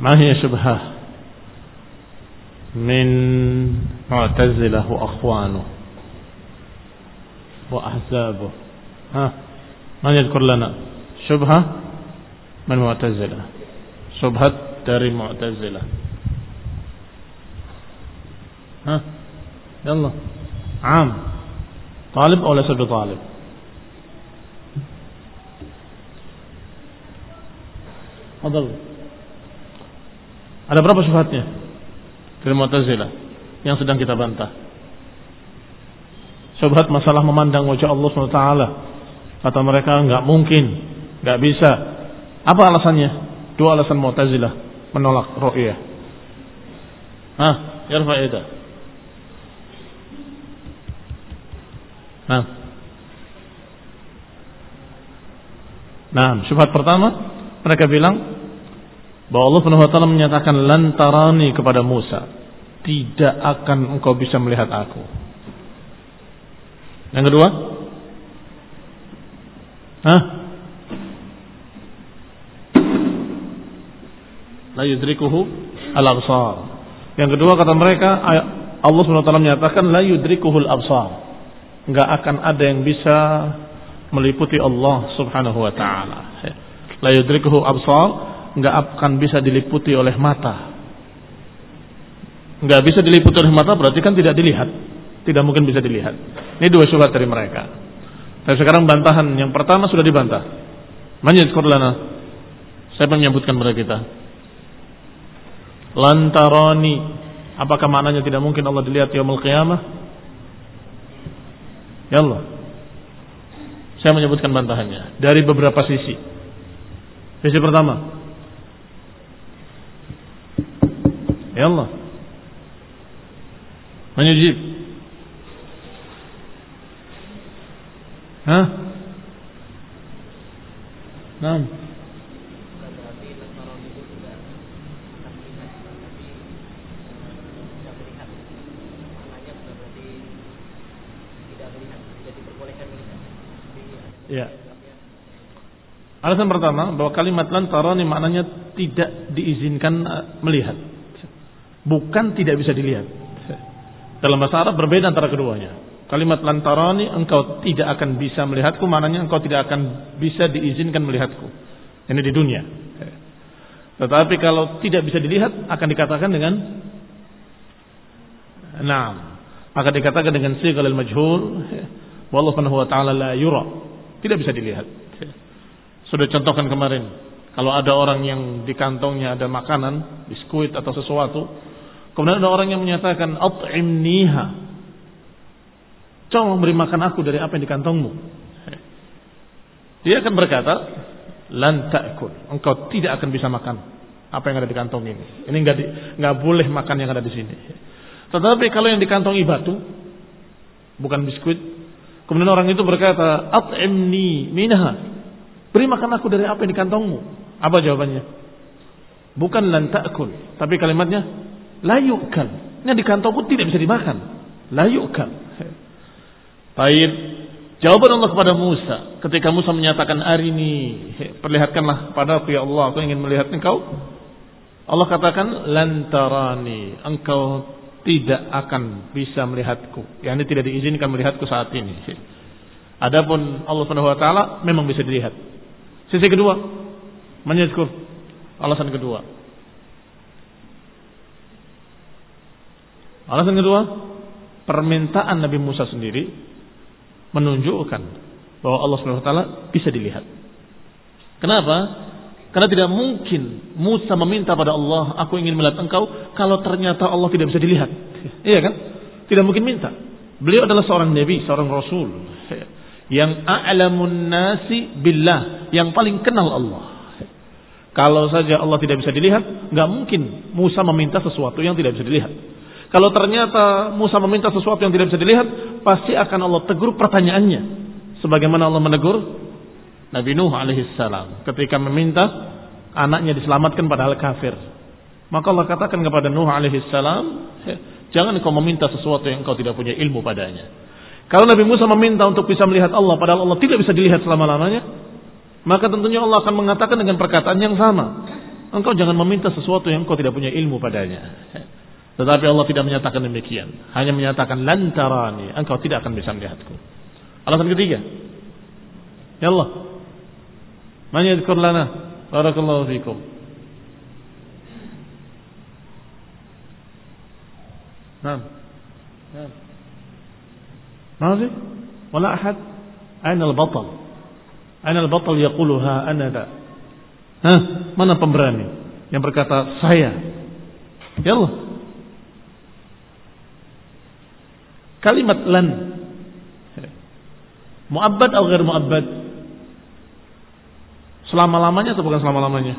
ما هي شبهة؟ من معتزلة وأخوانه وأحزابه. ها؟ من يذكر لنا؟ شبهة من معتزلة. شبهة dari معتزلة. ها؟ يلا. عام. طالب أو ليس بطالب؟ تفضل. Ada berapa syubhatnya? Dari Mu'tazilah yang sedang kita bantah. Syubhat masalah memandang wajah Allah SWT. Kata mereka nggak mungkin, nggak bisa. Apa alasannya? Dua alasan Mu'tazilah menolak ru'yah. Hah, yarfa ida. Nah. Nah, syubhat pertama mereka bilang bahwa Allah Subhanahu wa taala menyatakan lantarani kepada Musa, tidak akan engkau bisa melihat aku. Yang kedua? Hah? La yudrikuhu al-absar. Yang kedua kata mereka Allah Subhanahu wa taala menyatakan la yudrikuhu al-absar. Enggak akan ada yang bisa meliputi Allah Subhanahu wa taala. La yudrikuhu absar nggak akan bisa diliputi oleh mata. Nggak bisa diliputi oleh mata berarti kan tidak dilihat. Tidak mungkin bisa dilihat. Ini dua syubhat dari mereka. Dan sekarang bantahan yang pertama sudah dibantah. Manjid lana. Saya menyebutkan kepada kita. Lantaroni. Apakah maknanya tidak mungkin Allah dilihat yaumul qiyamah? Ya Allah. Saya menyebutkan bantahannya dari beberapa sisi. Sisi pertama, Allah. Man yujib? Hah? Naam. Ya. Alasan pertama bahwa kalimat lantarani maknanya tidak diizinkan uh, melihat bukan tidak bisa dilihat. Dalam bahasa Arab berbeda antara keduanya. Kalimat lantarani engkau tidak akan bisa melihatku, maknanya engkau tidak akan bisa diizinkan melihatku. Ini di dunia. Tetapi kalau tidak bisa dilihat akan dikatakan dengan Naam. Akan dikatakan dengan sigal al-majhul wallahu wa ta'ala la yura. Tidak bisa dilihat. Sudah contohkan kemarin. Kalau ada orang yang di kantongnya ada makanan, biskuit atau sesuatu, Kemudian ada orang yang menyatakan at'imniha. Coba beri makan aku dari apa yang di kantongmu. Dia akan berkata, lan ta'kul. Engkau tidak akan bisa makan apa yang ada di kantong ini. Ini enggak di, enggak boleh makan yang ada di sini. Tetapi kalau yang dikantongi batu, bukan biskuit, kemudian orang itu berkata, at'imni minha. Beri makan aku dari apa yang di kantongmu. Apa jawabannya? Bukan lan ta'kul, tapi kalimatnya layukan. Ini di kantongku tidak bisa dimakan. Layukan. Baik. Jawaban Allah kepada Musa ketika Musa menyatakan hari ini perlihatkanlah pada ya Allah aku ingin melihat engkau. Allah katakan lantarani engkau tidak akan bisa melihatku. Yang ini tidak diizinkan melihatku saat ini. Adapun Allah Subhanahu wa taala memang bisa dilihat. Sisi kedua, menyebut alasan kedua. Alasan kedua, permintaan Nabi Musa sendiri menunjukkan bahwa Allah Subhanahu wa taala bisa dilihat. Kenapa? Karena tidak mungkin Musa meminta pada Allah, aku ingin melihat engkau, kalau ternyata Allah tidak bisa dilihat. Iya kan? Tidak mungkin minta. Beliau adalah seorang nabi, seorang rasul yang a'lamun nasi billah, yang paling kenal Allah. Kalau saja Allah tidak bisa dilihat, nggak mungkin Musa meminta sesuatu yang tidak bisa dilihat. Kalau ternyata Musa meminta sesuatu yang tidak bisa dilihat, pasti akan Allah tegur pertanyaannya. Sebagaimana Allah menegur Nabi Nuh alaihissalam ketika meminta anaknya diselamatkan padahal kafir. Maka Allah katakan kepada Nuh alaihissalam, jangan kau meminta sesuatu yang kau tidak punya ilmu padanya. Kalau Nabi Musa meminta untuk bisa melihat Allah padahal Allah tidak bisa dilihat selama-lamanya, maka tentunya Allah akan mengatakan dengan perkataan yang sama. engkau jangan meminta sesuatu yang engkau tidak punya ilmu padanya. Tetapi Allah tidak menyatakan demikian. Hanya menyatakan lantarani. Engkau tidak akan bisa melihatku. Alasan ketiga. Ya Allah. Man yadhkur lana. Barakallahu fikum. Nah. Nah. Masih? Wala ahad? Aina al-batal? Aina al-batal yaquluha ana da? Hah? Mana pemberani yang berkata saya? Ya Allah. Kalimat lan muabbad atau ghair muabbad? Selama-lamanya atau bukan selama-lamanya?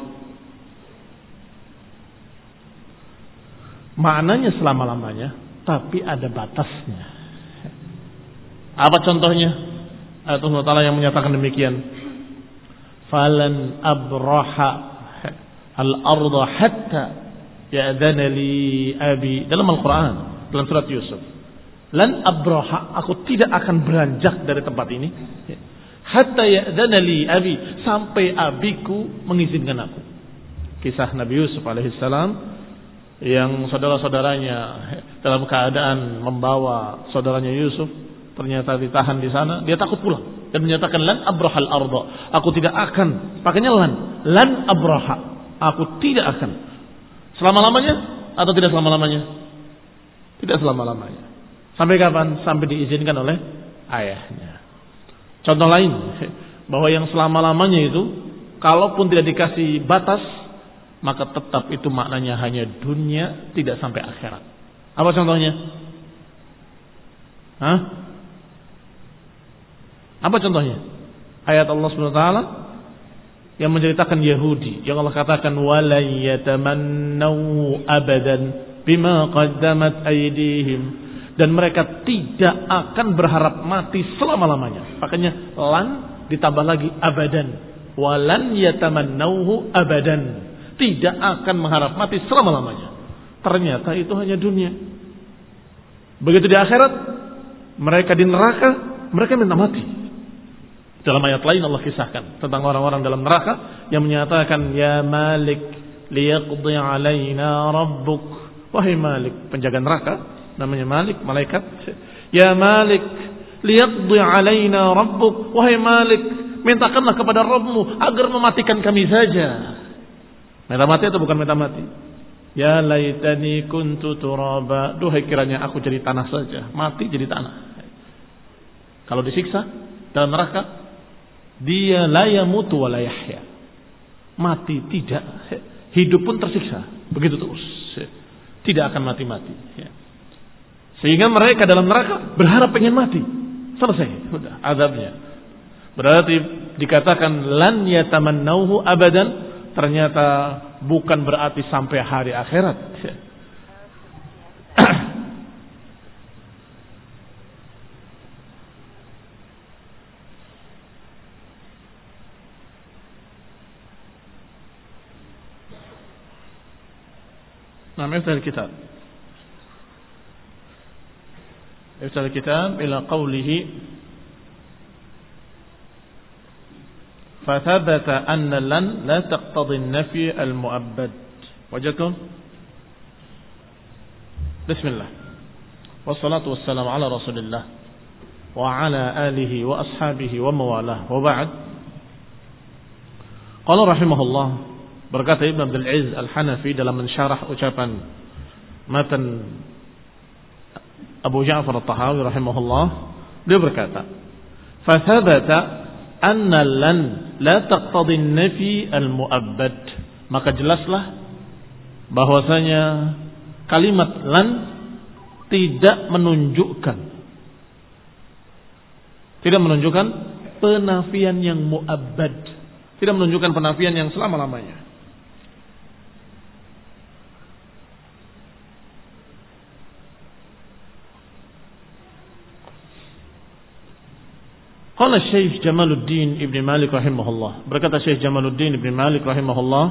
Maknanya selama-lamanya, tapi ada batasnya. Apa contohnya? Allah Ta'ala yang menyatakan demikian. Falan abraha al-arda hatta ya'dana li abi. Dalam Al-Quran. Dalam surat Yusuf. Lan abraha. Aku tidak akan beranjak dari tempat ini. Hatta ya'dana li abi. Sampai abiku mengizinkan aku. Kisah Nabi Yusuf alaihissalam yang saudara-saudaranya dalam keadaan membawa saudaranya Yusuf ternyata ditahan di sana, dia takut pulang dan menyatakan lan abrahal ardo. Aku tidak akan. Pakainya lan, lan abraha. Aku tidak akan. Selama-lamanya atau tidak selama-lamanya? Tidak selama-lamanya. Sampai kapan? Sampai diizinkan oleh ayahnya. Contoh lain, bahwa yang selama-lamanya itu kalaupun tidak dikasih batas, maka tetap itu maknanya hanya dunia, tidak sampai akhirat. Apa contohnya? Hah? Apa contohnya? Ayat Allah Subhanahu wa taala yang menceritakan Yahudi yang Allah katakan wala yatamannahu abadan bima qaddamat aydihim dan mereka tidak akan berharap mati selama-lamanya. Makanya lan ditambah lagi abadan. Walan yatamannahu abadan. Tidak akan mengharap mati selama-lamanya. Ternyata itu hanya dunia. Begitu di akhirat, mereka di neraka, mereka minta mati. Dalam ayat lain Allah kisahkan tentang orang-orang dalam neraka yang menyatakan ya Malik liyaqdi alaina rabbuk. Wahai Malik, penjaga neraka namanya Malik, malaikat. Ya Malik liyaqdi alaina rabbuk. Wahai Malik, mintakanlah kepada Rabbmu agar mematikan kami saja. Minta mati atau bukan minta mati? Ya laitani kuntu turaba. Duhai kiranya aku jadi tanah saja. Mati jadi tanah. Kalau disiksa dalam neraka, dia laya mutu wa yahya. Mati tidak, hidup pun tersiksa. Begitu terus. Tidak akan mati-mati. Sehingga mereka dalam neraka berharap pengen mati. Selesai, sudah azabnya. Berarti dikatakan lan yatamannauhu abadan ternyata bukan berarti sampai hari akhirat. Namanya dari kita افتح الكتاب إلى قوله فثبت أن لن لا تقتضي النفي المؤبد. وجدتم؟ بسم الله. والصلاة والسلام على رسول الله وعلى آله وأصحابه وموالاه. وبعد. قال رحمه الله Berkata Ibn Abdul Aziz Al-Hanafi dalam mensyarah ucapan matan Abu Ja'far At-Tahawi rahimahullah, dia berkata, "Fathabata anna lan la taqtadi nafi al-mu'abbad." Maka jelaslah bahwasanya kalimat lan tidak menunjukkan tidak menunjukkan penafian yang muabbad, tidak menunjukkan penafian yang selama-lamanya. Qala Syekh Jamaluddin Ibn Malik rahimahullah. Berkata Syekh Jamaluddin Ibn Malik rahimahullah,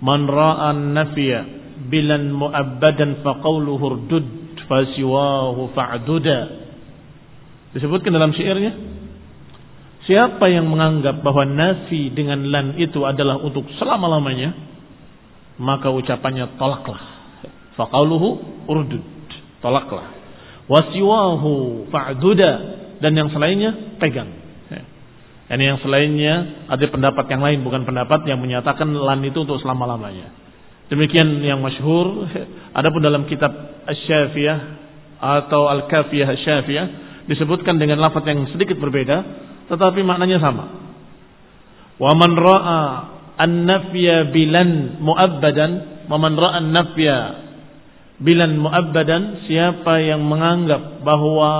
"Man ra'a an-nafya bilan mu'abbadan fa qawluhu urdud fa siwahu fa'duda." Disebutkan dalam syairnya, siapa yang menganggap bahwa nafi dengan lan itu adalah untuk selama-lamanya, maka ucapannya tolaklah. Faqauluhu urdud, tolaklah. Wasiwahu fa'duda dan yang selainnya pegang. Dan yang selainnya ada pendapat yang lain bukan pendapat yang menyatakan lan itu untuk selama-lamanya. Demikian yang masyhur. Adapun dalam kitab Asy-Syafiyah atau Al-Kafiyah Asy-Syafiyah disebutkan dengan lafaz yang sedikit berbeda tetapi maknanya sama. Wa man ra'a an-nafya bilan mu'abbadan wa man ra'a an-nafya bilan mu'abbadan siapa yang menganggap bahwa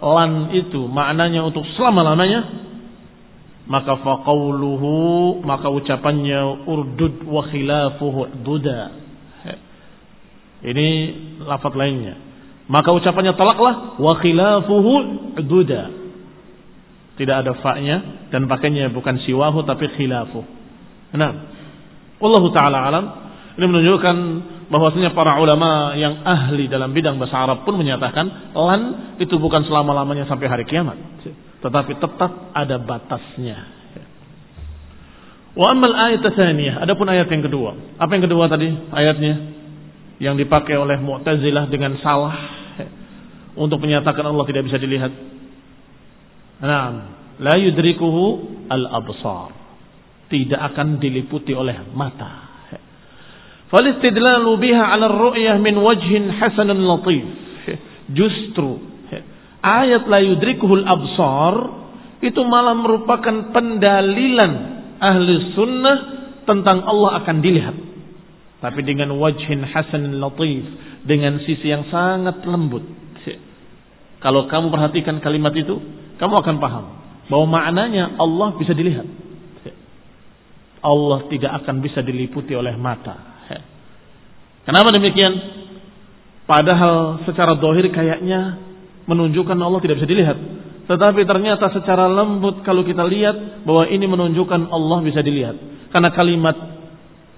lan itu maknanya untuk selama-lamanya maka faqauluhu maka ucapannya urdud wa khilafuhu duda. Ini lafaz lainnya. Maka ucapannya talaklah wa khilafuhu duda. Tidak ada fa-nya dan pakainya bukan siwahu tapi khilafu. Nah Allah taala alam. Ini menunjukkan bahwasanya para ulama yang ahli dalam bidang bahasa Arab pun menyatakan lan itu bukan selama-lamanya sampai hari kiamat tetapi tetap ada batasnya. Wa amal ayat adapun ayat yang kedua. Apa yang kedua tadi ayatnya? Yang dipakai oleh Mu'tazilah dengan salah untuk menyatakan Allah tidak bisa dilihat. Nah, la yudrikuhu al-absar. Tidak akan diliputi oleh mata. Falistidlalu biha 'ala ar-ru'yah min wajhin hasanan latif. Justru ayat la yudrikuhul absar itu malah merupakan pendalilan ahli sunnah tentang Allah akan dilihat. Tapi dengan wajhin hasan latif, dengan sisi yang sangat lembut. Kalau kamu perhatikan kalimat itu, kamu akan paham bahwa maknanya Allah bisa dilihat. Allah tidak akan bisa diliputi oleh mata. Kenapa demikian? Padahal secara dohir kayaknya menunjukkan Allah tidak bisa dilihat. Tetapi ternyata secara lembut kalau kita lihat bahwa ini menunjukkan Allah bisa dilihat. Karena kalimat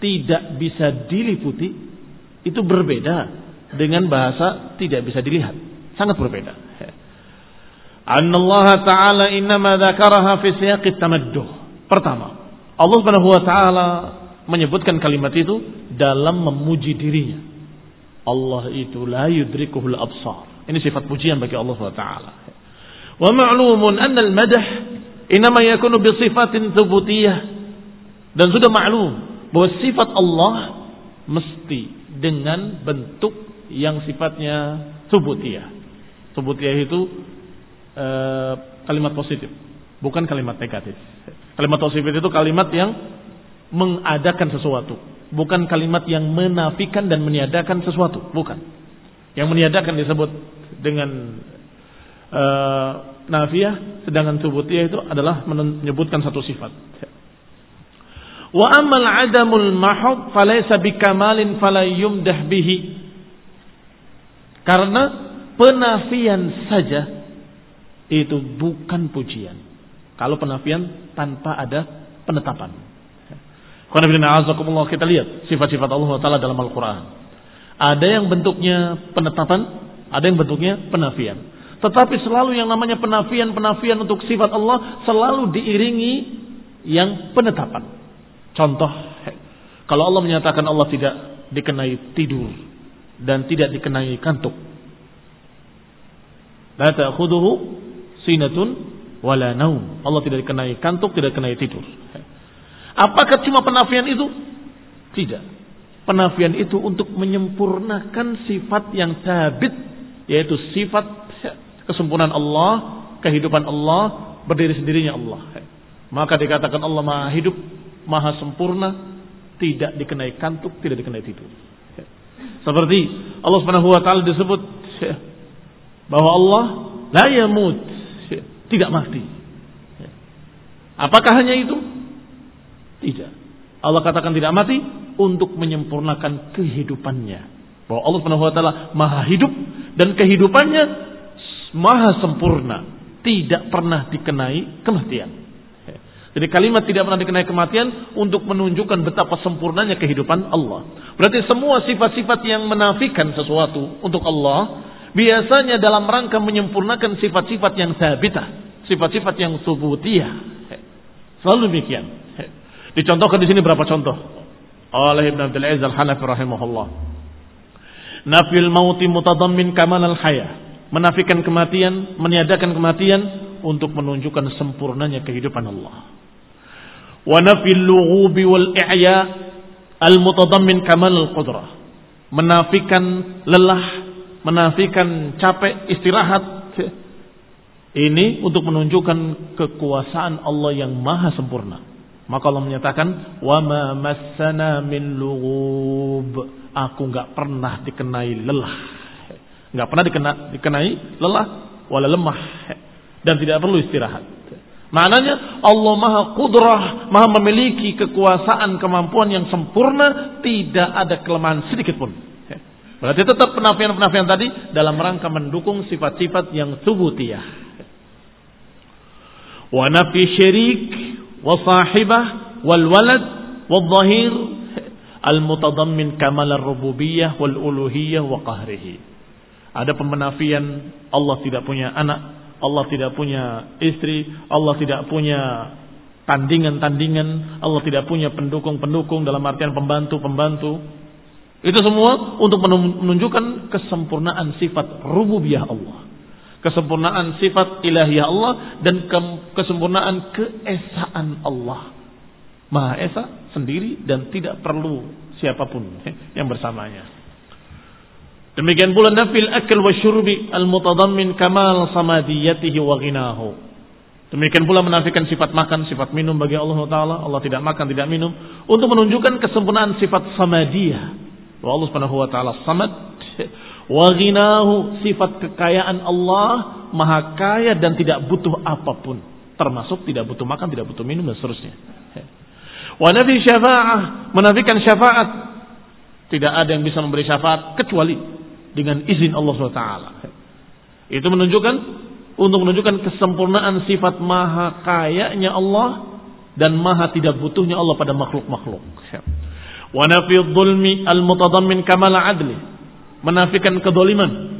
tidak bisa diliputi itu berbeda dengan bahasa tidak bisa dilihat. Sangat berbeda. Allah Ta'ala innama dzakaraha fi siyaqit tamadduh. Pertama, Allah Subhanahu wa taala menyebutkan kalimat itu dalam memuji dirinya. Allah itu la yudrikuhul absar. Ini sifat pujian bagi Allah SWT. Wa ma'lumun anna al-madah inama yakunu bi sifatin thubutiyah. Dan sudah maklum bahwa sifat Allah mesti dengan bentuk yang sifatnya thubutiyah. Thubutiyah itu e, kalimat positif, bukan kalimat negatif. Kalimat positif itu kalimat yang mengadakan sesuatu, bukan kalimat yang menafikan dan meniadakan sesuatu, bukan. Yang meniadakan disebut dengan uh, nafiyah sedangkan subutiyah itu adalah menyebutkan satu sifat. Wa amal adamul mahud falaysa bikamalin fala yumdah bihi. Karena penafian saja itu bukan pujian. Kalau penafian tanpa ada penetapan. Kita lihat sifat-sifat Allah Taala dalam Al-Quran. Ada yang bentuknya penetapan, ada yang bentuknya penafian. Tetapi selalu yang namanya penafian-penafian untuk sifat Allah selalu diiringi yang penetapan. Contoh, kalau Allah menyatakan Allah tidak dikenai tidur dan tidak dikenai kantuk. La ta'khuduhu sinatun wala naum. Allah tidak dikenai kantuk, tidak dikenai tidur. Apakah cuma penafian itu? Tidak. Penafian itu untuk menyempurnakan sifat yang sabit yaitu sifat kesempurnaan Allah, kehidupan Allah, berdiri sendirinya Allah. Maka dikatakan Allah Maha hidup, Maha sempurna, tidak dikenai kantuk, tidak dikenai tidur. Seperti Allah Subhanahu wa taala disebut bahwa Allah la yamut, tidak mati. Apakah hanya itu? Tidak. Allah katakan tidak mati untuk menyempurnakan kehidupannya. Bahwa Allah Subhanahu wa taala Maha hidup dan kehidupannya maha sempurna, tidak pernah dikenai kematian. Jadi kalimat tidak pernah dikenai kematian untuk menunjukkan betapa sempurnanya kehidupan Allah. Berarti semua sifat-sifat yang menafikan sesuatu untuk Allah biasanya dalam rangka menyempurnakan sifat-sifat yang sabitah, sifat-sifat yang subutiyah. Selalu demikian. Dicontohkan di sini berapa contoh? oleh Ibn Abdul Aziz Al-Hanafi rahimahullah. Nafil mauti mutadammin kamal al-haya. Menafikan kematian, meniadakan kematian untuk menunjukkan sempurnanya kehidupan Allah. Wa nafil lughubi wal i'ya al-mutadammin kamal al-qudrah. Menafikan lelah, menafikan capek, istirahat. Ini untuk menunjukkan kekuasaan Allah yang maha sempurna. Maka Allah menyatakan, "Wa ma massana min lughub." Aku enggak pernah dikenai lelah. Enggak pernah dikena, dikenai lelah wala lemah dan tidak perlu istirahat. Maknanya Allah Maha Kudrah, Maha memiliki kekuasaan, kemampuan yang sempurna, tidak ada kelemahan sedikit pun. Berarti tetap penafian-penafian tadi dalam rangka mendukung sifat-sifat yang subutiyah. Wa nafi syirik وصاحبه والولد والظهير المتضمن كمال الربوبية والألوهية وقهره. Ada pemenafian Allah tidak punya anak, Allah tidak punya istri, Allah tidak punya tandingan-tandingan, Allah tidak punya pendukung-pendukung dalam artian pembantu-pembantu. Itu semua untuk menunjukkan kesempurnaan sifat rububiyah Allah kesempurnaan sifat ilahiyah Allah dan ke kesempurnaan keesaan Allah. Maha Esa sendiri dan tidak perlu siapa pun yang bersamanya. Demikian pula nafil akal wa syurbi al-mutadammin kamal samadiyatihi wa ghinahu. Demikian pula menafikan sifat makan, sifat minum bagi Allah Taala. Allah tidak makan, tidak minum. Untuk menunjukkan kesempurnaan sifat samadiyah. Allah Subhanahu Wa Taala samad Waginahu sifat kekayaan Allah maha kaya dan tidak butuh apa pun. Termasuk tidak butuh makan, tidak butuh minum dan seterusnya. Wa nabi syafa'ah. Menafikan syafaat. Tidak ada yang bisa memberi syafaat kecuali dengan izin Allah SWT. Itu menunjukkan untuk menunjukkan kesempurnaan sifat maha kayanya Allah dan maha tidak butuhnya Allah pada makhluk-makhluk. Wa nafi dhulmi al-mutadammin kamal adli menafikan kedoliman.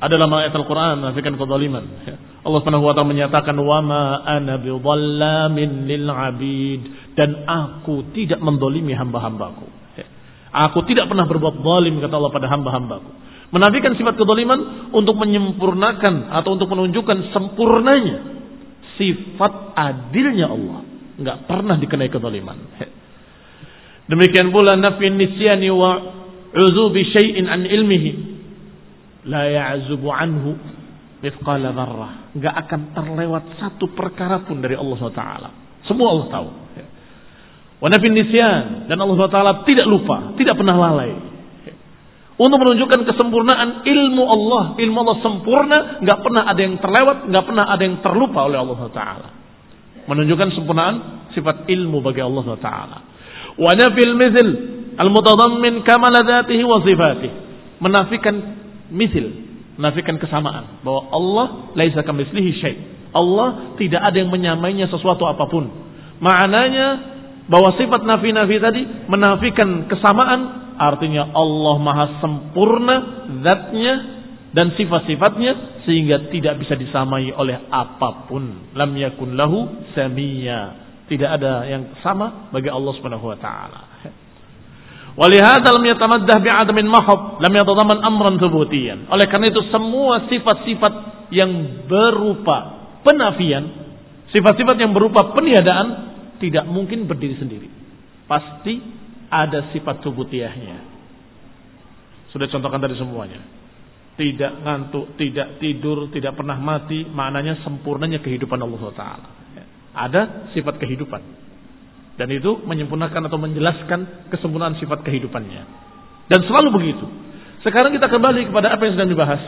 Ada dalam ayat Al-Quran menafikan kedoliman. Allah Subhanahu wa menyatakan wa ma ana lil abid dan aku tidak mendolimi hamba-hambaku. Aku tidak pernah berbuat zalim kata Allah pada hamba-hambaku. Menafikan sifat kedoliman untuk menyempurnakan atau untuk menunjukkan sempurnanya sifat adilnya Allah. Enggak pernah dikenai kedoliman. Demikian pula nafi nisyani wa uzubi syai'in an ilmihi la ya'zubu anhu mithqala dzarrah. Enggak akan terlewat satu perkara pun dari Allah SWT. Semua Allah tahu. Wa nafin nisyan dan Allah SWT tidak lupa, tidak pernah lalai. Untuk menunjukkan kesempurnaan ilmu Allah, ilmu Allah sempurna, nggak pernah ada yang terlewat, nggak pernah ada yang terlupa oleh Allah Taala. Menunjukkan sempurnaan sifat ilmu bagi Allah Taala. Wa nafil mithl Al-mutadammin kamala dzatihi wa sifatih. Menafikan misil, menafikan kesamaan bahwa Allah laisa kamitslihi syai. Allah tidak ada yang menyamainya sesuatu apa pun. Maknanya bahwa sifat nafi-nafi tadi menafikan kesamaan artinya Allah maha sempurna zatnya dan sifat-sifatnya sehingga tidak bisa disamai oleh apa pun. Lam yakun lahu samia. Tidak ada yang sama bagi Allah Subhanahu wa taala. Walihada lam yatamaddah bi'adamin mahab, lam yatadaman amran thubutiyan. Oleh karena itu semua sifat-sifat yang berupa penafian, sifat-sifat yang berupa peniadaan tidak mungkin berdiri sendiri. Pasti ada sifat thubutiyahnya. Sudah contohkan tadi semuanya. Tidak ngantuk, tidak tidur, tidak pernah mati, maknanya sempurnanya kehidupan Allah Taala. Ada sifat kehidupan. Dan itu menyempurnakan atau menjelaskan kesempurnaan sifat kehidupannya. Dan selalu begitu. Sekarang kita kembali kepada apa yang sedang dibahas.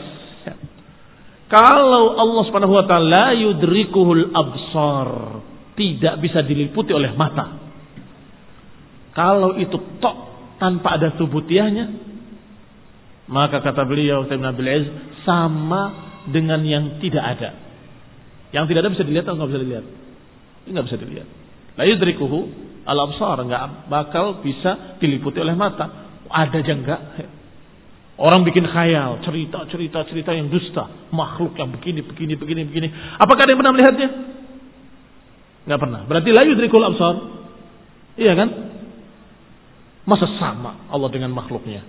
Kalau Allah Subhanahu wa taala yudrikuhul absar, tidak bisa diliputi oleh mata. Kalau itu tok tanpa ada subutiahnya, maka kata beliau sama dengan yang tidak ada. Yang tidak ada bisa dilihat atau nggak bisa dilihat? Nggak bisa dilihat. La yudrikuhu al-absar. Enggak bakal bisa diliputi oleh mata. Ada aja enggak. Orang bikin khayal, cerita, cerita, cerita yang dusta. Makhluk yang begini, begini, begini, begini. Apakah ada yang pernah melihatnya? Enggak pernah. Berarti la yudrikul absar. Iya kan? Masa sama Allah dengan makhluknya?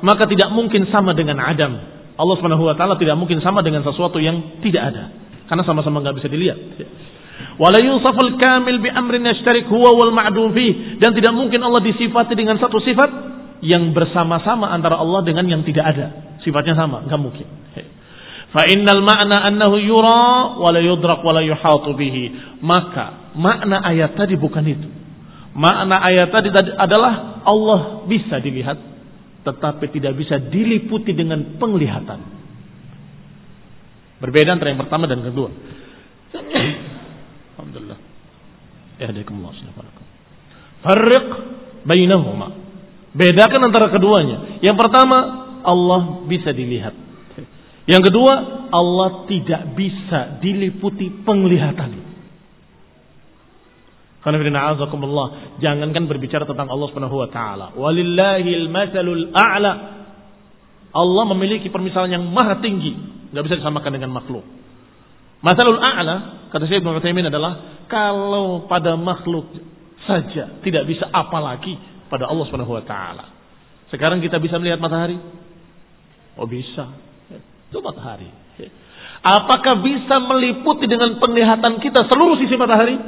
Maka tidak mungkin sama dengan Adam. Allah Subhanahu wa taala tidak mungkin sama dengan sesuatu yang tidak ada. Karena sama-sama nggak bisa dilihat. Wala yusaful kamil bi amrin yashtarik huwa wal ma'dum dan tidak mungkin Allah disifati dengan satu sifat yang bersama-sama antara Allah dengan yang tidak ada. Sifatnya sama, nggak mungkin. Fa innal ma'na annahu yura wa la yudrak wa la yuhatu bihi. Maka makna ayat tadi bukan itu. Makna ayat tadi adalah Allah bisa dilihat tetapi tidak bisa diliputi dengan penglihatan. Berbeda antara yang pertama dan kedua. Alhamdulillah. Yahdikumullah subhanahu Farriq bainahuma. Bedakan antara keduanya. Yang pertama, Allah bisa dilihat. Yang kedua, Allah tidak bisa diliputi penglihatan. Jangankan berbicara tentang Allah Subhanahu wa taala. Walillahil masalul a'la. Allah memiliki permisalan yang maha tinggi, nggak bisa disamakan dengan makhluk. Masalul a'la, kata Syekh Ibnu Utsaimin adalah kalau pada makhluk saja tidak bisa apalagi pada Allah Subhanahu wa taala. Sekarang kita bisa melihat matahari? Oh bisa. Itu matahari. Apakah bisa meliputi dengan penglihatan kita seluruh sisi matahari?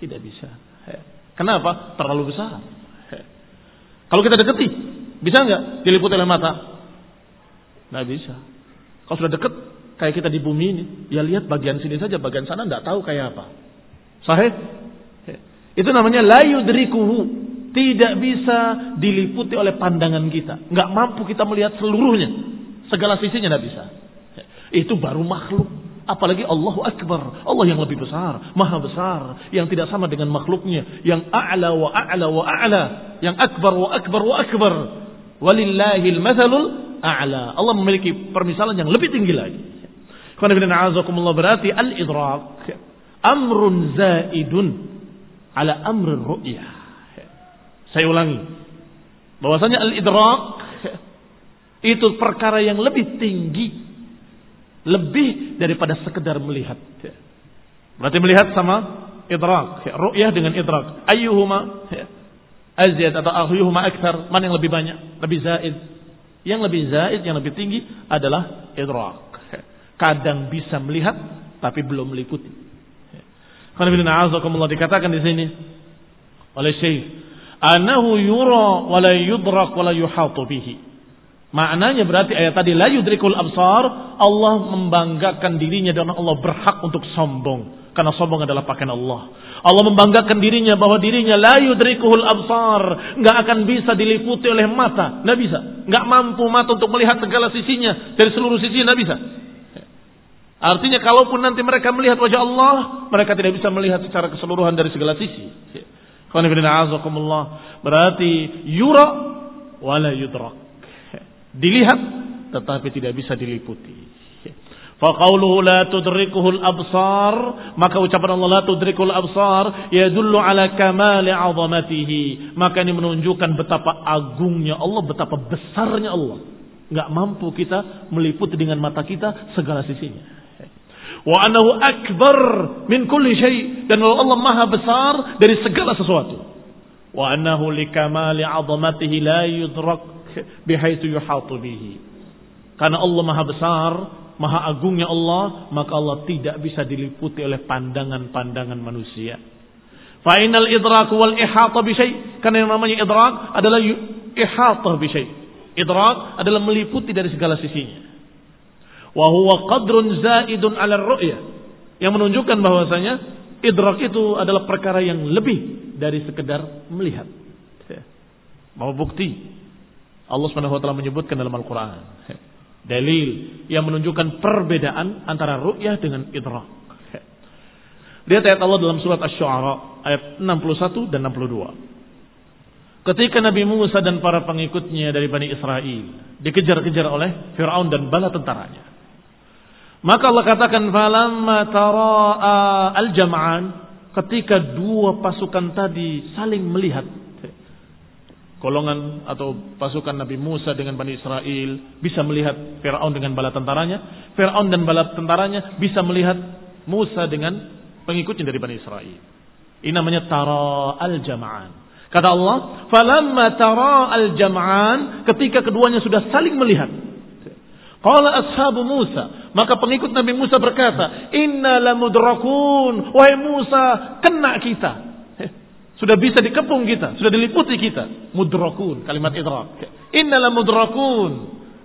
Tidak bisa. Kenapa? Terlalu besar. Kalau kita deketi, bisa nggak diliputi oleh mata? Nggak bisa. Kalau sudah deket, kayak kita di bumi ini, ya lihat bagian sini saja, bagian sana nggak tahu kayak apa. Sahih? Itu namanya la yudrikuhu. Tidak bisa diliputi oleh pandangan kita. Nggak mampu kita melihat seluruhnya. Segala sisinya nggak bisa. Itu baru makhluk. Apalagi Allahu Akbar. Allah yang lebih besar. Maha besar. Yang tidak sama dengan makhluknya. Yang a'la wa a'la wa a'la. Yang akbar wa akbar wa akbar. Walillahil mathalul a'la. Allah memiliki permisalan yang lebih tinggi lagi. Berarti al-idrak amrun zaidun ala amrin ru'yah. Saya ulangi. Bahwasanya al-idrak itu perkara yang lebih tinggi lebih daripada sekedar melihat. Berarti melihat sama idrak, ru'yah dengan idrak. Ayyuhuma azyad atau ayyuhuma akthar, mana yang lebih banyak? Lebih zaid. Yang lebih zaid, yang lebih tinggi adalah idrak kadang bisa melihat tapi belum meliputi. Karena bila dikatakan di sini oleh Syekh, anahu yura wa la yudrak wa la yuhatu bihi. Maknanya berarti ayat tadi la yudrikul absar, Allah membanggakan dirinya dan Allah berhak untuk sombong karena sombong adalah pakaian Allah. Allah membanggakan dirinya bahwa dirinya la yudrikuhul absar, nggak akan bisa diliputi oleh mata, nggak bisa, nggak mampu mata untuk melihat segala sisinya dari seluruh sisi, nggak bisa. Artinya kalaupun nanti mereka melihat wajah Allah, mereka tidak bisa melihat secara keseluruhan dari segala sisi. Berarti yura wala yudrak. Dilihat tetapi tidak bisa diliputi. Faqauluhu la tudrikuhul absar, maka ucapan Allah la tudrikul absar yadullu ala kamali azamatihi. Maka ini menunjukkan betapa agungnya Allah, betapa besarnya Allah. Enggak mampu kita meliputi dengan mata kita segala sisinya wa anahu akbar min kulli syai. Dan Allah maha besar dari segala sesuatu. Wa annahu likamali 'azamatihi la yudrak bihaitsu yuhatu bihi. Karena Allah maha besar maha agungnya Allah maka Allah tidak bisa diliputi oleh pandangan-pandangan manusia. Fa innal idrak wal ihata bi syai. Karena yang namanya idrak adalah ihata bi syai. Idrak adalah meliputi dari segala sisinya wa huwa qadrun zaidun 'ala ru'yah yang menunjukkan bahwasanya idrak itu adalah perkara yang lebih dari sekedar melihat. Mau bukti? Allah Subhanahu wa taala menyebutkan dalam Al-Qur'an. Dalil yang menunjukkan perbedaan antara ru'yah dengan idrak. Lihat ayat Allah dalam surat Asy-Syu'ara ayat 61 dan 62. Ketika Nabi Musa dan para pengikutnya dari Bani Israel dikejar-kejar oleh Fir'aun dan bala tentaranya. Maka Allah katakan falamma tara'a al-jam'an ketika dua pasukan tadi saling melihat golongan atau pasukan Nabi Musa dengan Bani Israel bisa melihat Firaun dengan bala tentaranya, Firaun dan bala tentaranya bisa melihat Musa dengan pengikutnya dari Bani Israel. Ini namanya tara al-jam'an. Kata Allah, "Falamma tara al-jam'an," ketika keduanya sudah saling melihat. Qala ashabu Musa, maka pengikut Nabi Musa berkata, "Inna lamudrakun." Wahai Musa, kena kita. Sudah bisa dikepung kita, sudah diliputi kita. Mudrakun, kalimat idrak. Inna lamudrakun.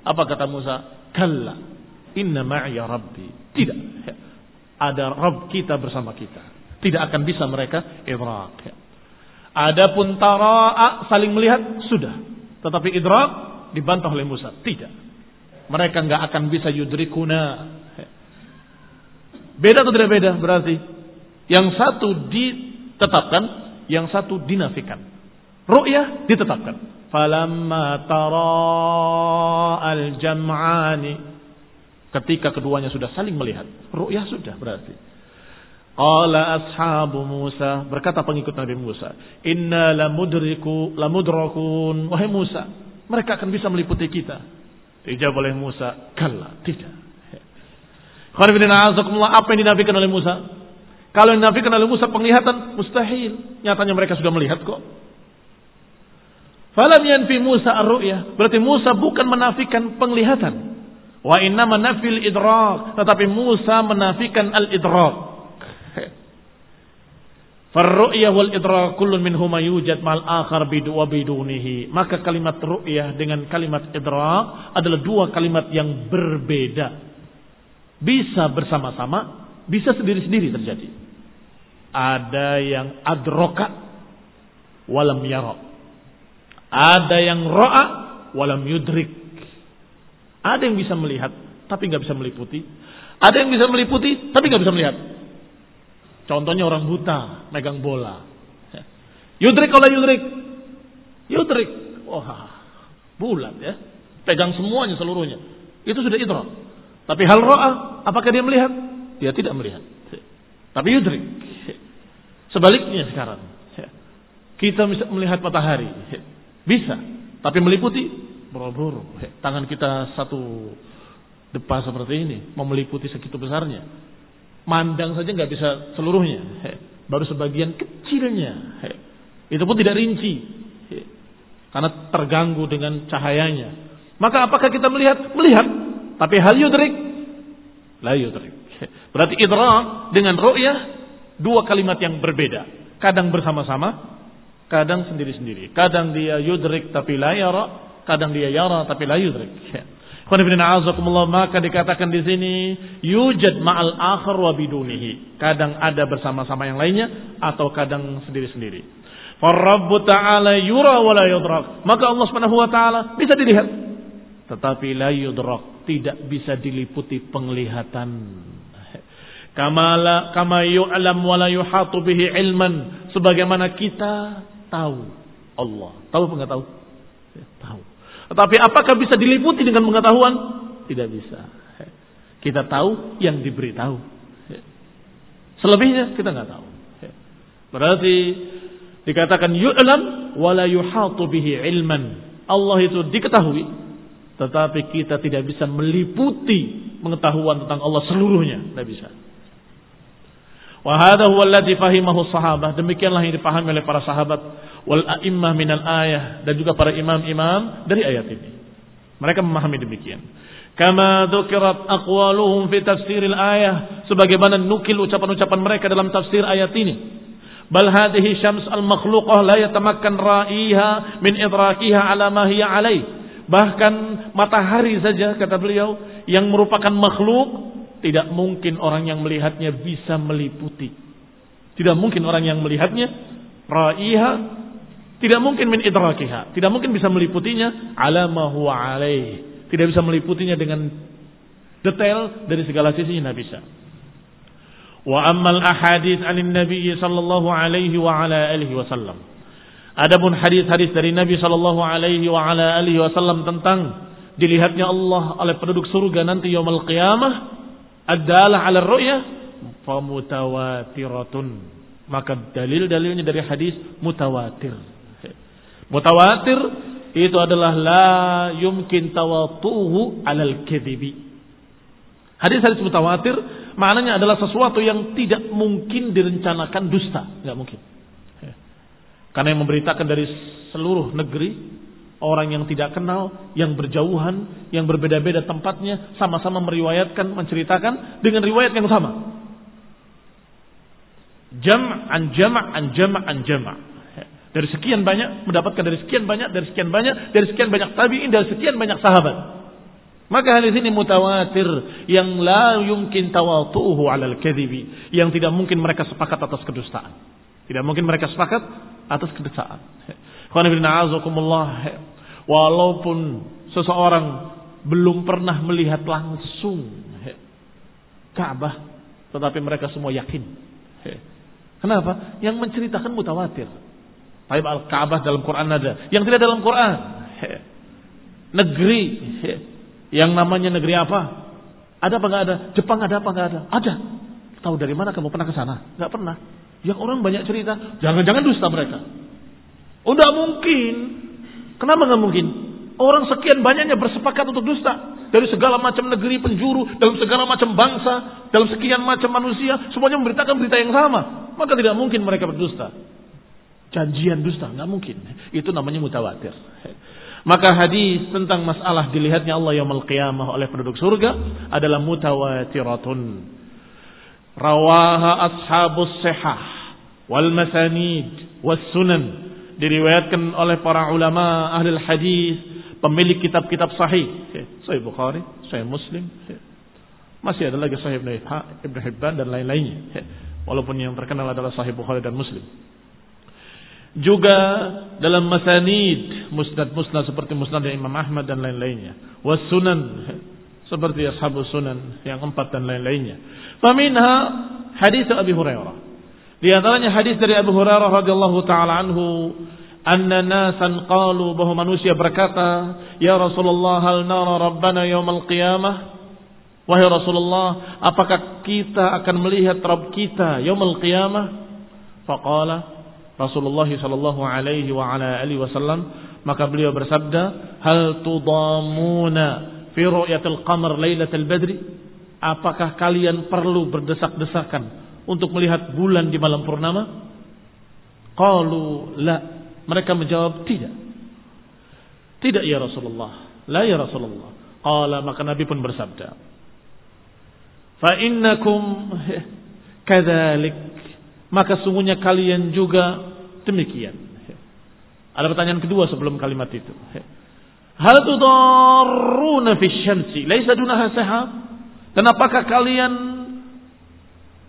Apa kata Musa? Kalla. Inna ma'iya rabbi. Tidak. Ada Rabb kita bersama kita. Tidak akan bisa mereka idrak. Adapun tara'a saling melihat sudah. Tetapi idrak dibantah oleh Musa. Tidak. Mereka nggak akan bisa yudrikuna. Beda atau tidak beda berarti? Yang satu ditetapkan, yang satu dinafikan. Ru'yah ditetapkan. Falamma tara al-jam'ani. Ketika keduanya sudah saling melihat. Ru'yah sudah berarti. Qala ashabu Musa, berkata pengikut Nabi Musa, "Inna lamudriku lamudrakun." Wahai Musa, mereka akan bisa meliputi kita. Dijawab oleh Musa, "Kalla, tidak." apa yang dinafikan oleh Musa? Kalau yang dinafikan oleh Musa penglihatan mustahil. Nyatanya mereka sudah melihat kok. Falam yanfi Musa ar-ru'ya. Berarti Musa bukan menafikan penglihatan. Wa inna manafil idrak. Tetapi Musa menafikan al-idrak. Farru'yah wal idrak kullun minhuma yujad mal akhar bidu wa bidunihi. Maka kalimat ru'yah dengan kalimat idrak adalah dua kalimat yang berbeda. Bisa bersama-sama, bisa sendiri-sendiri terjadi. Ada yang adroka walam yara. Ada yang ro'a walam yudrik. Ada yang bisa melihat tapi nggak bisa meliputi. Ada yang bisa meliputi tapi nggak bisa melihat. Contohnya orang buta megang bola. Yudrik oleh yudrik. Yudrik. Wah, bulat ya. Pegang semuanya seluruhnya. Itu sudah idrak. Tapi hal ro'a, apakah dia melihat? Dia tidak melihat. Tapi yudrik. Sebaliknya sekarang. Kita bisa melihat matahari. Bisa. Tapi meliputi boro-boro. Tangan kita satu depan seperti ini. Mau meliputi segitu besarnya. Mandang saja nggak bisa seluruhnya. Baru sebagian kecilnya. Itu pun tidak rinci. Karena terganggu dengan cahayanya. Maka apakah kita melihat? Melihat. Tapi hal yudrik? La yudrik. Berarti idrak dengan ru'yah dua kalimat yang berbeda. Kadang bersama-sama, kadang sendiri-sendiri. Kadang dia yudrik tapi la yara, kadang dia yara tapi la yudrik. Maka dikatakan di sini yujad ma'al akhir wa bidunihi. Kadang ada bersama-sama yang lainnya atau kadang sendiri-sendiri. Farabbu ta'ala yura wa la yudrak. Maka Allah Subhanahu wa taala bisa dilihat tetapi la yudrak, tidak bisa diliputi penglihatan. Kamala kama yu'lam wa la yuhatu bihi ilman. Sebagaimana kita tahu Allah. Tahu apa enggak tahu? Tetapi apakah bisa diliputi dengan pengetahuan? Tidak bisa. Kita tahu yang diberitahu. Selebihnya kita nggak tahu. Berarti dikatakan yu'lam wala yuhatu bihi ilman. Allah itu diketahui tetapi kita tidak bisa meliputi pengetahuan tentang Allah seluruhnya, tidak bisa. Wa hadha huwa alladhi fahimahu sahabah. Demikianlah yang dipahami oleh para sahabat wal a'immah minal ayah dan juga para imam-imam dari ayat ini. Mereka memahami demikian. Kama dzukirat aqwaluhum fi tafsiril ayah sebagaimana nukil ucapan-ucapan mereka dalam tafsir ayat ini. Bal hadhihi syams al makhluqah la yatamakkan ra'iha min idrakiha ala ma hiya alaih. Bahkan matahari saja kata beliau yang merupakan makhluk tidak mungkin orang yang melihatnya bisa meliputi. Tidak mungkin orang yang melihatnya ra'iha tidak mungkin min idrakiha, tidak mungkin bisa meliputinya ala ma huwa alaih. Tidak bisa meliputinya dengan detail dari segala sisi tidak bisa. Wa ammal ahadits anin Nabi sallallahu alaihi wa ala alihi wasallam. Adapun hadis-hadis dari Nabi sallallahu alaihi wa ala alihi wasallam tentang dilihatnya Allah oleh penduduk surga nanti yaumul qiyamah adalah ala ru'yah famutawatiratun maka dalil-dalilnya dari hadis mutawatir mutawatir itu adalah la yumkin tawatuhu alal kadhibi hadis-hadis mutawatir maknanya adalah sesuatu yang tidak mungkin direncanakan dusta, nggak mungkin. Ya. Karena yang memberitakan dari seluruh negeri orang yang tidak kenal, yang berjauhan, yang berbeda-beda tempatnya, sama-sama meriwayatkan, menceritakan dengan riwayat yang sama. Jam'an jam'an jam'an jam' Dari sekian banyak mendapatkan dari sekian banyak, dari sekian banyak, dari sekian banyak tabi'in, dari sekian banyak sahabat. Maka hadis ini mutawatir yang la yumkin tawatu'uhu 'alal kadhibi, yang tidak mungkin mereka sepakat atas kedustaan. Tidak mungkin mereka sepakat atas kedustaan. Walaupun seseorang belum pernah melihat langsung Ka'bah, tetapi mereka semua yakin. Kenapa? Yang menceritakan mutawatir. Taib al-Ka'bah dalam Quran ada, yang tidak dalam Quran. Negeri yang namanya negeri apa? Ada apa nggak ada? Jepang ada apa nggak ada? Ada. Tahu dari mana kamu pernah ke sana? Nggak pernah. Yang orang banyak cerita, jangan-jangan dusta mereka. Oh, nggak mungkin. Kenapa nggak mungkin? Orang sekian banyaknya bersepakat untuk dusta. Dari segala macam negeri penjuru, dalam segala macam bangsa, dalam sekian macam manusia, semuanya memberitakan berita yang sama. Maka tidak mungkin mereka berdusta. Janjian dusta, nggak mungkin. Itu namanya mutawatir. Maka hadis tentang masalah dilihatnya Allah yaumul qiyamah oleh penduduk surga adalah mutawatiratun. Rawaha ashabus sihah wal masanid was sunan. Diriwayatkan oleh para ulama ahli hadis, pemilik kitab-kitab sahih. Sahih Bukhari, Sahih Muslim. Masih ada lagi Sahih Ibn Hibban dan lain-lainnya. Walaupun yang terkenal adalah Sahih Bukhari dan Muslim. Juga dalam masanid, musnad-musnad seperti musnad Imam Ahmad dan lain-lainnya. Was sunan seperti ashabus sunan yang empat dan lain-lainnya. Faminha hadis Abi Hurairah. Di antaranya hadis dari Abu Hurairah radhiyallahu taala anhu anna nasan qalu bahwa manusia berkata, "Ya Rasulullah, hal nara rabbana yaumal qiyamah?" Wahai Rasulullah, apakah kita akan melihat Rabb kita yaumul qiyamah? Faqala Rasulullah sallallahu alaihi wa ala alihi wasallam maka beliau bersabda hal tudamuna fi ru'yatil qamar lailatul badri? Apakah kalian perlu berdesak-desakan untuk melihat bulan di malam purnama? Qalu la. Mereka menjawab tidak. Tidak ya Rasulullah. La ya Rasulullah. Qala maka Nabi pun bersabda fa innakum kadzalik maka sungguhnya kalian juga Demikian. Ada pertanyaan kedua sebelum kalimat itu. Hal tudarruna fi syamsi laisa dunaha sahab? Apakah kalian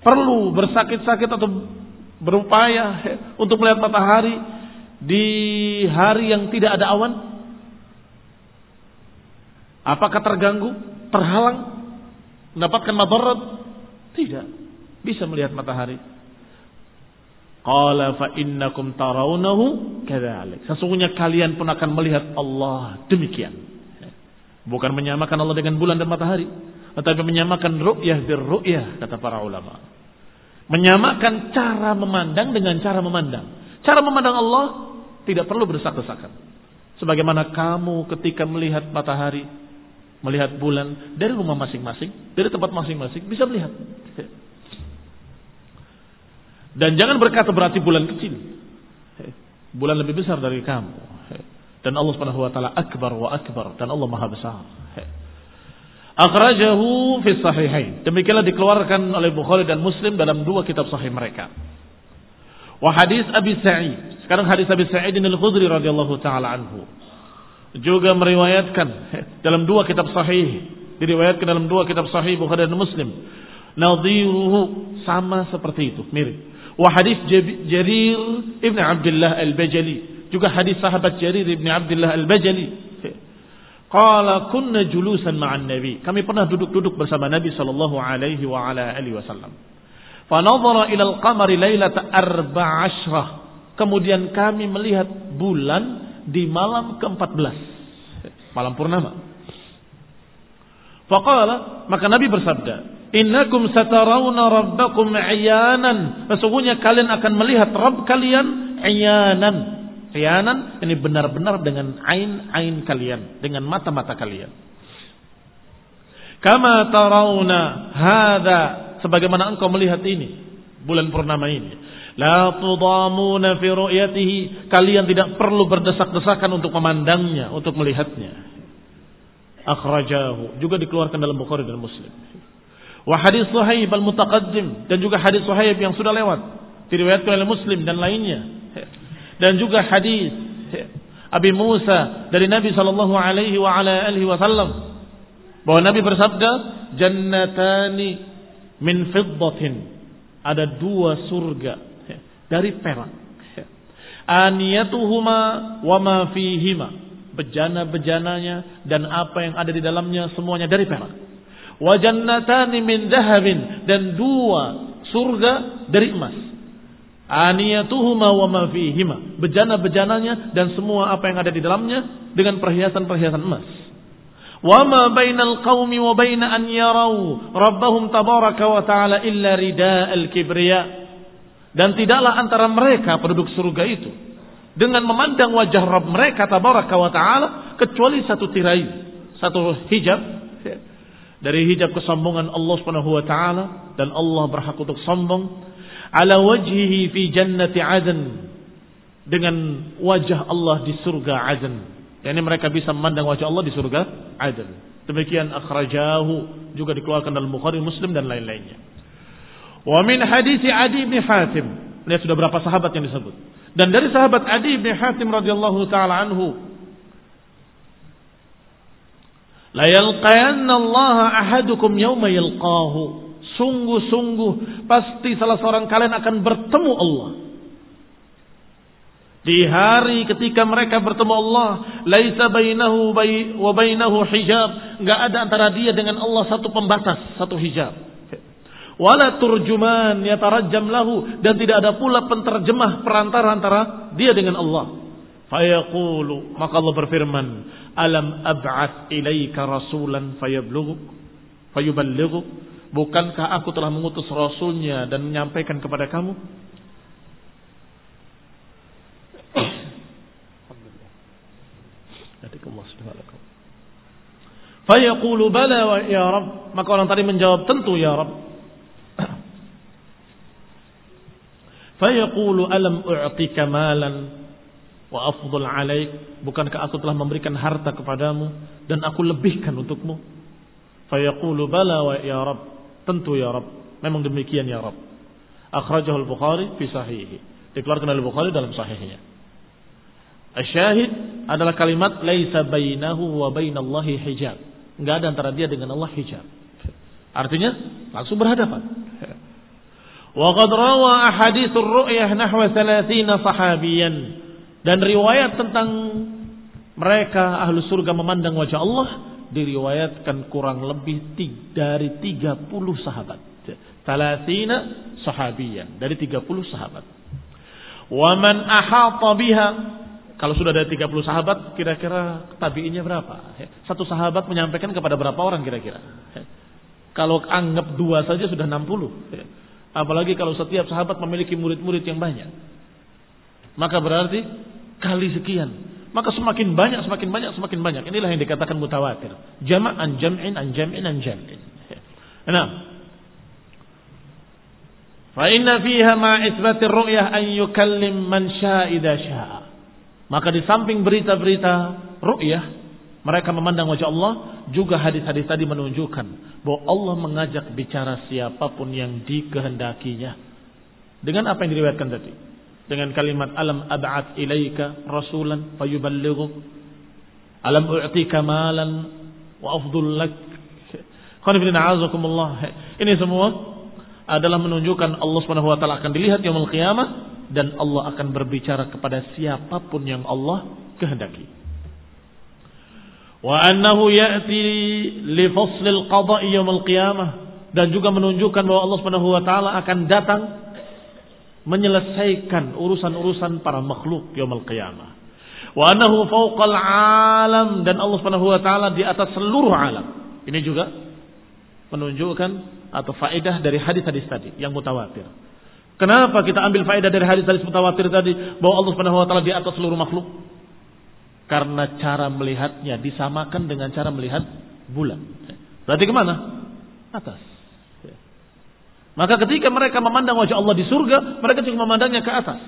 perlu bersakit-sakit atau berupaya untuk melihat matahari di hari yang tidak ada awan? Apakah terganggu, terhalang, mendapatkan madarat? Tidak. Bisa melihat matahari. Qala fa innakum tarawnahu kadzalik. Sesungguhnya kalian pun akan melihat Allah demikian. Bukan menyamakan Allah dengan bulan dan matahari, tetapi menyamakan ru'yah bir ru'yah kata para ulama. Menyamakan cara memandang dengan cara memandang. Cara memandang Allah tidak perlu berdesak-desakan. Sebagaimana kamu ketika melihat matahari, melihat bulan dari rumah masing-masing, dari tempat masing-masing bisa melihat. Dan jangan berkata berarti bulan kecil. Bulan lebih besar dari kamu. Dan Allah Subhanahu wa taala akbar wa akbar dan Allah Maha besar. Akhrajahu fi sahihain. Demikianlah dikeluarkan oleh Bukhari dan Muslim dalam dua kitab sahih mereka. Wa hadis Abi Sa'id. Sekarang hadis Abi Sa'id Al-Khudri radhiyallahu taala anhu. Juga meriwayatkan dalam dua kitab sahih. Diriwayatkan dalam dua kitab sahih Bukhari dan Muslim. Nadhiruhu sama seperti itu, mirip. Wa hadis Jarir Ibn Abdullah Al-Bajali. Juga hadis sahabat Jarir Ibn Abdullah Al-Bajali. Qala kunna julusan ma'an Nabi. Kami pernah duduk-duduk bersama Nabi sallallahu alaihi wa ala alihi wasallam. Fa nadhara ila al-qamari lailata arba'ashrah. Kemudian kami melihat bulan di malam ke-14. Malam purnama. Faqala, maka Nabi bersabda, Innakum satarawna rabbakum iyanan. Sesungguhnya kalian akan melihat Rabb kalian iyanan. Iyanan ini benar-benar dengan ain-ain kalian, dengan mata-mata kalian. Kama tarawna hadha sebagaimana engkau melihat ini bulan purnama ini. La tudamuna fi ru'yatihi. Kalian tidak perlu berdesak-desakan untuk memandangnya, untuk melihatnya. Akhrajahu. Juga dikeluarkan dalam Bukhari dan Muslim. Wa hadis Suhaib al-mutaqaddim dan juga hadis Suhaib yang sudah lewat diriwayatkan oleh Muslim dan lainnya. Dan juga hadis Abi Musa dari Nabi sallallahu alaihi wa ala alihi wasallam bahwa Nabi bersabda jannatani min fiddatin ada dua surga dari perak. Aniyatuhuma wa ma fihima. Bejana-bejananya dan apa yang ada di dalamnya semuanya dari perak wa jannatani min dhahabin dan dua surga dari emas. Aniyatuhuma wa ma fihima, bejana-bejananya dan semua apa yang ada di dalamnya dengan perhiasan-perhiasan emas. Wa ma bainal qaumi wa baina an yarau rabbahum tabaraka wa ta'ala illa rida'al kibriya. Dan tidaklah antara mereka penduduk surga itu dengan memandang wajah Rabb mereka tabaraka wa ta'ala kecuali satu tirai, satu hijab dari hijab kesombongan Allah Subhanahu wa taala dan Allah berhak untuk sombong ala wajhihi fi jannati adn dengan wajah Allah di surga adn yakni mereka bisa memandang wajah Allah di surga adil. Demikian akhrajahu juga dikeluarkan dalam Bukhari, Muslim dan lain-lainnya. Wa min hadis Adi bin Hatim. Lihat sudah berapa sahabat yang disebut. Dan dari sahabat Adi bin Hatim radhiyallahu taala anhu La yalqayanna Allah ahadukum yawma yalqahu. Sungguh-sungguh pasti salah seorang kalian akan bertemu Allah di hari ketika mereka bertemu Allah, laisa bainahu wa bainahu hijab, enggak ada antara dia dengan Allah satu pembatas, satu hijab. Wala turjuman yatarajjam lahu dan tidak ada pula penterjemah perantara antara dia dengan Allah. Fayaqulu, maka Allah berfirman, "Alam ab'ats ilaika rasulan fayablughu fayuballighu?" Bukankah aku telah mengutus rasulnya dan menyampaikan kepada kamu? Fayaqulu bala ya Rabb. Maka orang tadi menjawab tentu ya Rabb. Fayaqulu alam u'tika malan wa afdul alaik. Bukankah aku telah memberikan harta kepadamu dan aku lebihkan untukmu? Fayaqulu bala wa ya Rabb. Tentu ya Rabb. Memang demikian ya Rabb. Akhrajahu al-Bukhari fi sahihi. Dikeluarkan oleh Bukhari dalam sahihnya. Asyahid adalah kalimat laisa bainahu wa bainallahi hijab. Enggak ada antara dia dengan Allah hijab. Artinya langsung berhadapan. Wa qad rawa ahaditsur ru'yah nahwa 30 sahabiyan dan riwayat tentang mereka ahlu surga memandang wajah Allah diriwayatkan kurang lebih dari 30 sahabat. 30 sahabiyan dari 30 sahabat. Wa man ahata biha kalau sudah ada 30 sahabat, kira-kira tabiinnya berapa? Satu sahabat menyampaikan kepada berapa orang kira-kira? Kalau anggap dua saja sudah 60. Apalagi kalau setiap sahabat memiliki murid-murid yang banyak. Maka berarti kali sekian. Maka semakin banyak, semakin banyak, semakin banyak. Inilah yang dikatakan mutawatir. Jama'an jam'in an jam'in an jam'in. Nah. Fa inna fiha ma isbatir ru'yah an yukallim man sya'ida sya'a. Maka di samping berita-berita ru'yah, mereka memandang wajah Allah, juga hadis-hadis tadi menunjukkan bahwa Allah mengajak bicara siapa pun yang dikehendakinya. Dengan apa yang diriwayatkan tadi? Dengan kalimat alam ab'at ilaika rasulan fayuballighu alam u'tika malan wa afdul lak. Ini semua adalah menunjukkan Allah Subhanahu wa taala akan dilihat yaumul qiyamah dan Allah akan berbicara kepada siapa pun yang Allah kehendaki. Wa annahu ya'ti li faslil qada'i yaumil qiyamah dan juga menunjukkan bahwa Allah Subhanahu wa taala akan datang menyelesaikan urusan-urusan para makhluk yaumil qiyamah. Wa annahu fawqal alam dan Allah Subhanahu wa taala di atas seluruh alam. Ini juga menunjukkan atau faedah dari hadis-hadis tadi yang mutawatir. Kenapa kita ambil faedah dari hadis-hadis mutawatir tadi bahwa Allah Subhanahu wa taala di atas seluruh makhluk? Karena cara melihatnya disamakan dengan cara melihat bulan. Berarti ke mana? Atas. Maka ketika mereka memandang wajah Allah di surga, mereka juga memandangnya ke atas.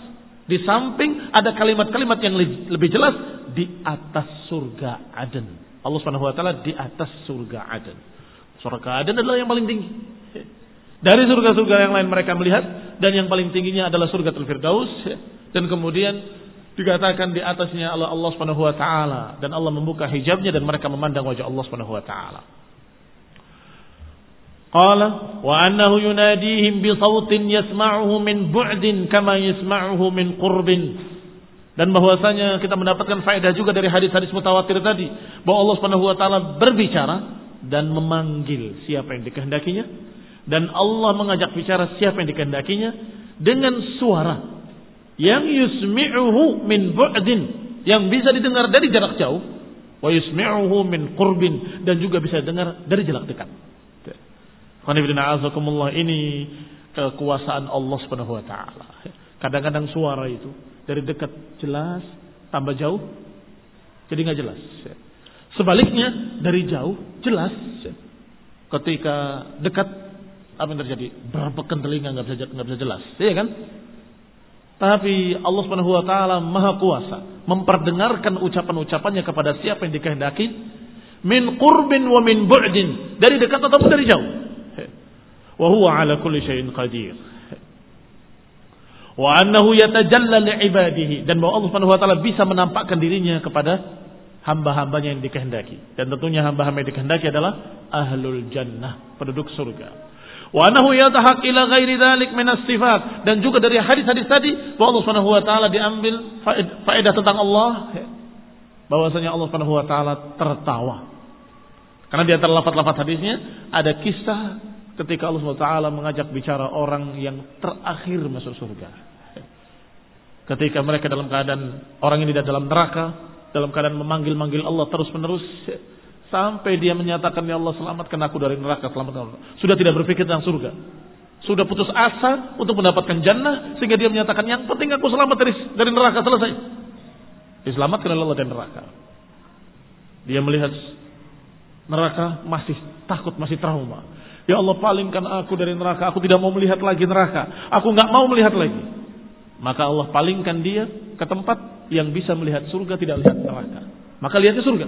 Di samping ada kalimat-kalimat yang lebih jelas di atas surga Aden. Allah Subhanahu wa taala di atas surga Aden. Surga Aden adalah yang paling tinggi. Dari surga-surga yang lain mereka melihat dan yang paling tingginya adalah surga Firdaus dan kemudian dikatakan di atasnya Allah Allah Subhanahu wa taala dan Allah membuka hijabnya dan mereka memandang wajah Allah Subhanahu wa taala. Qala wa annahu yunadihim bi sautin yasma'uhu min bu'din kama yasma'uhu min qurbin. Dan bahwasanya kita mendapatkan faedah juga dari hadis-hadis mutawatir tadi bahwa Allah Subhanahu wa taala berbicara dan memanggil siapa yang dikehendakinya dan Allah mengajak bicara siapa yang dikehendakinya dengan suara yang yusmi'uhu min bu'din yang bisa didengar dari jarak jauh wa yusmi'uhu min qurbin dan juga bisa dengar dari jarak dekat. Ini kekuasaan Allah Subhanahu wa taala. Kadang-kadang suara itu dari dekat jelas, tambah jauh jadi nggak jelas. Sebaliknya dari jauh jelas. Ketika dekat apa yang terjadi? Berbekan telinga nggak bisa nggak bisa jelas, iya kan? Tapi Allah Subhanahu wa taala Maha Kuasa memperdengarkan ucapan-ucapannya kepada siapa yang dikehendaki min qurbin wa min bu'din, dari dekat ataupun dari jauh. Wa huwa ala kulli qadir. Wa annahu yatajalla li ibadihi dan bahwa Allah Subhanahu wa taala bisa menampakkan dirinya kepada hamba-hambanya yang dikehendaki. Dan tentunya hamba-hamba yang dikehendaki adalah ahlul jannah, penduduk surga. Wa annahu yatahaq ila ghairi dzalik min sifat dan juga dari hadis-hadis tadi bahwa Allah Subhanahu wa taala diambil faedah tentang Allah bahwasanya Allah Subhanahu wa taala tertawa. Karena di antara lafaz-lafaz hadisnya ada kisah ketika Allah taala mengajak bicara orang yang terakhir masuk surga. Ketika mereka dalam keadaan orang ini dalam neraka, dalam keadaan memanggil-manggil Allah terus-menerus, Sampai dia menyatakan, Ya Allah selamatkan aku dari neraka, selamatkan aku. Sudah tidak berpikir tentang surga. Sudah putus asa untuk mendapatkan jannah. Sehingga dia menyatakan, yang penting aku selamat dari, dari neraka, selesai. Diselamatkan oleh Allah dari neraka. Dia melihat neraka masih takut, masih trauma. Ya Allah palingkan aku dari neraka. Aku tidak mau melihat lagi neraka. Aku nggak mau melihat lagi. Maka Allah palingkan dia ke tempat yang bisa melihat surga, tidak melihat neraka. Maka lihatnya surga.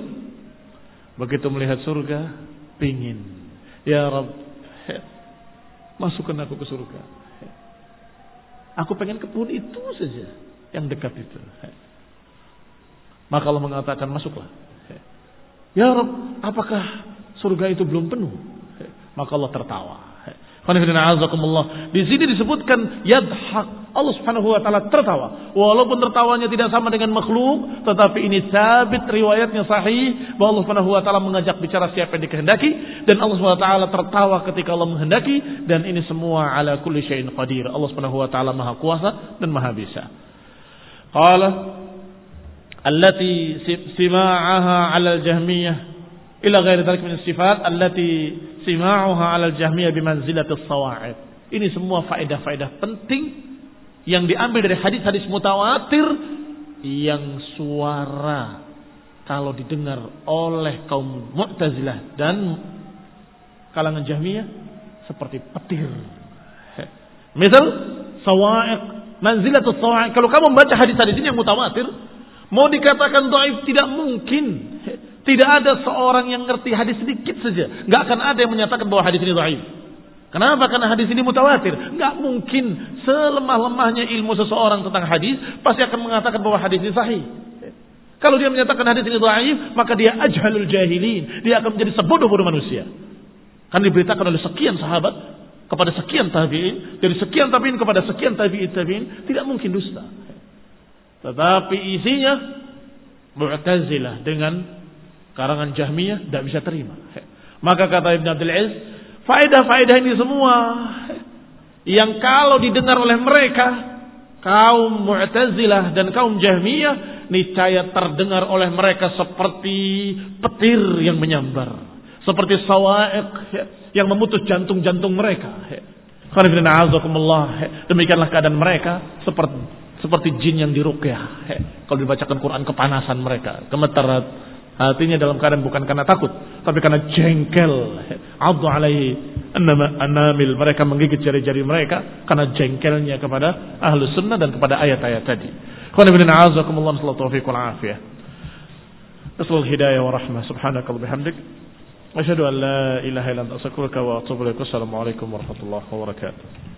Begitu melihat surga, pingin. Ya Rabb, masukkan aku ke surga. Aku pengen kebun itu saja, yang dekat itu. Maka Allah mengatakan, masuklah. Ya Rabb, apakah surga itu belum penuh? Maka Allah tertawa. Di sini disebutkan yadhak. Allah Subhanahu wa taala tertawa. Walaupun tertawanya tidak sama dengan makhluk, tetapi ini sabit riwayatnya sahih bahwa Allah Subhanahu wa taala mengajak bicara siapa yang dikehendaki dan Allah Subhanahu wa taala tertawa ketika Allah menghendaki dan ini semua ala kulli syai'in qadir. Allah Subhanahu wa taala Maha kuasa dan Maha bisa. Qala allati sima'aha 'ala al-jahmiyah ila ghairi dzalik min sifat allati sima'uha 'ala al-jahmiyah bimanzilatis sawa'id. Ini semua faedah-faedah penting yang diambil dari hadis-hadis mutawatir yang suara kalau didengar oleh kaum Mu'tazilah dan kalangan Jahmiyah seperti petir. Misal sawa'iq, manzilatus sawa'iq. Kalau kamu membaca hadis-hadis ini yang mutawatir, mau dikatakan dhaif tidak mungkin. Tidak ada seorang yang ngerti hadis sedikit saja. Nggak akan ada yang menyatakan bahwa hadis ini dhaif. Kenapa? Karena hadis ini mutawatir. Nggak mungkin selemah-lemahnya ilmu seseorang tentang hadis pasti akan mengatakan bahwa hadis ini sahih. Kalau dia menyatakan hadis ini dhaif, maka dia ajhalul jahilin. Dia akan menjadi sebodoh-bodoh manusia. Kan diberitakan oleh sekian sahabat kepada sekian tabi'in, dari sekian tabi'in kepada sekian tabi'in tabi'in, tidak mungkin dusta. Tetapi isinya Mu'tazilah dengan Karangan Jahmiyah tidak bisa terima. Maka kata Ibn Abdul Aziz, faedah-faedah ini semua yang kalau didengar oleh mereka kaum Mu'tazilah dan kaum Jahmiyah niscaya terdengar oleh mereka seperti petir yang menyambar, seperti sawa'iq yang memutus jantung-jantung mereka. Demikianlah keadaan mereka seperti seperti jin yang diruqyah. Kalau dibacakan Quran kepanasan mereka, gemetaran Hatinya dalam keadaan bukan karena takut, tapi karena jengkel. Adhu alaihi anamil mereka menggigit jari-jari mereka karena jengkelnya kepada ahlu sunnah dan kepada ayat-ayat tadi. Ibn a'azakumullah sallallahu taufiq wal afiyah. Hidayah wa rahmah subhanaka wa bihamdik. Asyhadu an la ilaha illa anta astaghfiruka wa atubu ilaik. Warahmatullahi wabarakatuh.